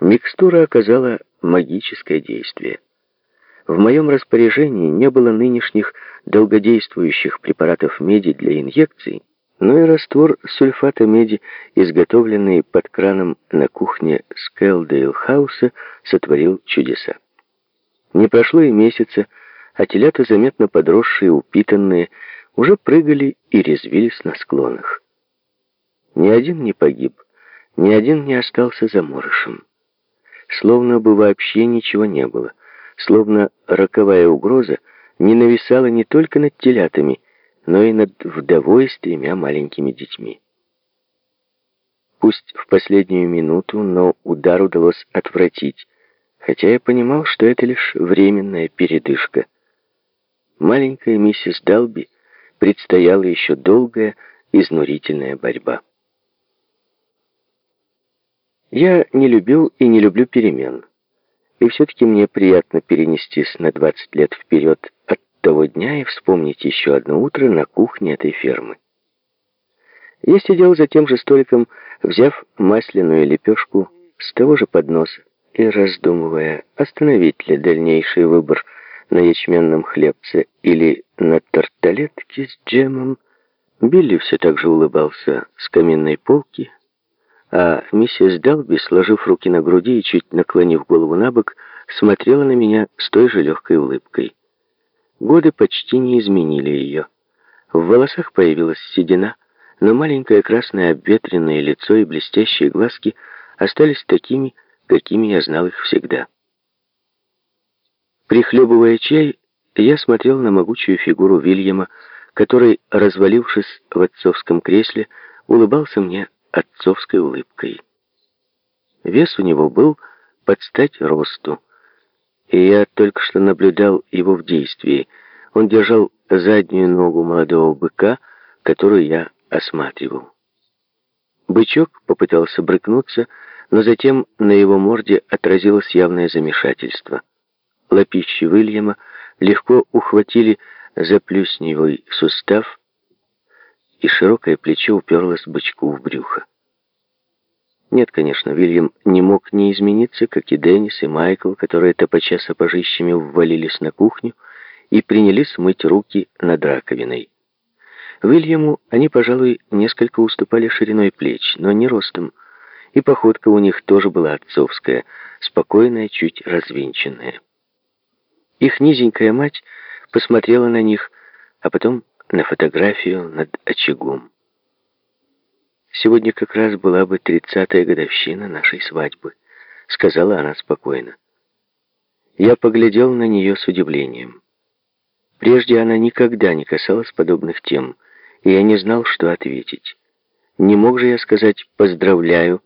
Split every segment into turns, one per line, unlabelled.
Микстура оказала магическое действие. В моем распоряжении не было нынешних долгодействующих препаратов меди для инъекций, но и раствор сульфата меди, изготовленный под краном на кухне Скелдейл-хауса, сотворил чудеса. Не прошло и месяца, а телята, заметно подросшие, упитанные, уже прыгали и резвились на склонах. Ни один не погиб, ни один не остался заморышем. Словно бы вообще ничего не было, словно роковая угроза не нависала не только над телятами, но и над вдовой с тремя маленькими детьми. Пусть в последнюю минуту, но удар удалось отвратить, хотя я понимал, что это лишь временная передышка. Маленькая миссис Далби предстояла еще долгая, изнурительная борьба. Я не любил и не люблю перемен. И все-таки мне приятно перенестись на 20 лет вперед от того дня и вспомнить еще одно утро на кухне этой фермы. Я сидел за тем же столиком, взяв масляную лепешку с того же подноса и раздумывая, остановить ли дальнейший выбор на ячменном хлебце или на тарталетке с джемом. Билли все так же улыбался с каминной полки, а миссис Далби, сложив руки на груди и чуть наклонив голову на бок, смотрела на меня с той же легкой улыбкой. Годы почти не изменили ее. В волосах появилась седина, но маленькое красное обветренное лицо и блестящие глазки остались такими, какими я знал их всегда. Прихлебывая чай, я смотрел на могучую фигуру Вильяма, который, развалившись в отцовском кресле, улыбался мне отцовской улыбкой. Вес у него был под стать росту, и я только что наблюдал его в действии. Он держал заднюю ногу молодого быка, которую я осматривал. Бычок попытался брыкнуться, но затем на его морде отразилось явное замешательство. Лапищи Уильяма легко ухватили за плюсневый сустав, и широкое плечо уперлось бычку в брюхо. Нет, конечно, Вильям не мог не измениться, как и Деннис и Майкл, которые топача сапожищами ввалились на кухню и принялись мыть руки над раковиной. Вильяму они, пожалуй, несколько уступали шириной плеч, но не ростом, и походка у них тоже была отцовская, спокойная, чуть развинченная. Их низенькая мать посмотрела на них, а потом на фотографию над очагом. «Сегодня как раз была бы тридцатая годовщина нашей свадьбы», — сказала она спокойно. Я поглядел на нее с удивлением. Прежде она никогда не касалась подобных тем, и я не знал, что ответить. Не мог же я сказать «поздравляю»,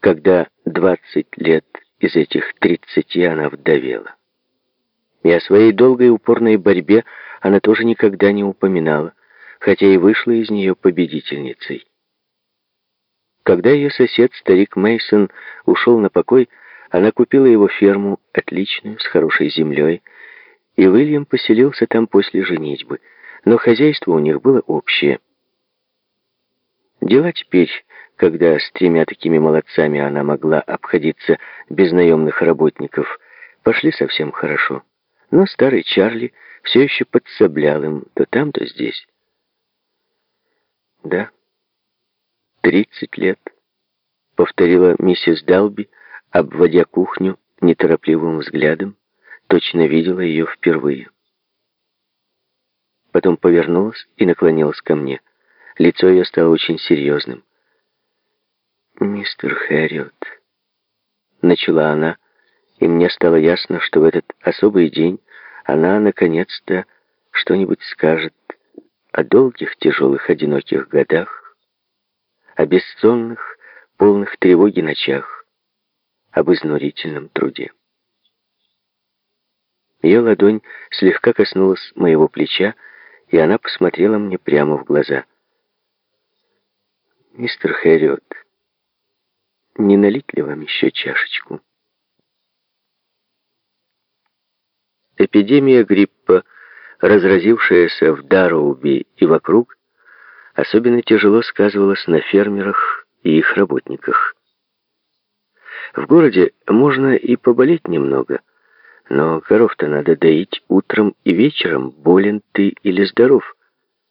когда двадцать лет из этих тридцати она вдовела. И о своей долгой упорной борьбе она тоже никогда не упоминала, хотя и вышла из нее победительницей. Когда ее сосед, старик Мейсон, ушел на покой, она купила его ферму, отличную, с хорошей землей, и Уильям поселился там после женитьбы, но хозяйство у них было общее. Дела теперь когда с тремя такими молодцами она могла обходиться без наемных работников, пошли совсем хорошо. Но старый Чарли все еще подсоблял им то там, то здесь. «Да, тридцать лет», — повторила миссис Далби, обводя кухню неторопливым взглядом, точно видела ее впервые. Потом повернулась и наклонилась ко мне. Лицо ее стало очень серьезным. «Мистер Хэриот», — начала она, и мне стало ясно, что в этот особый день она, наконец-то, что-нибудь скажет о долгих, тяжелых, одиноких годах, о бессонных, полных тревоги ночах, об изнурительном труде. Ее ладонь слегка коснулась моего плеча, и она посмотрела мне прямо в глаза. «Мистер Хэриот», не налить ли вам еще чашечку? Эпидемия гриппа, разразившаяся в Дароуби и вокруг, особенно тяжело сказывалась на фермерах и их работниках. В городе можно и поболеть немного, но коров-то надо доить утром и вечером, болен ты или здоров.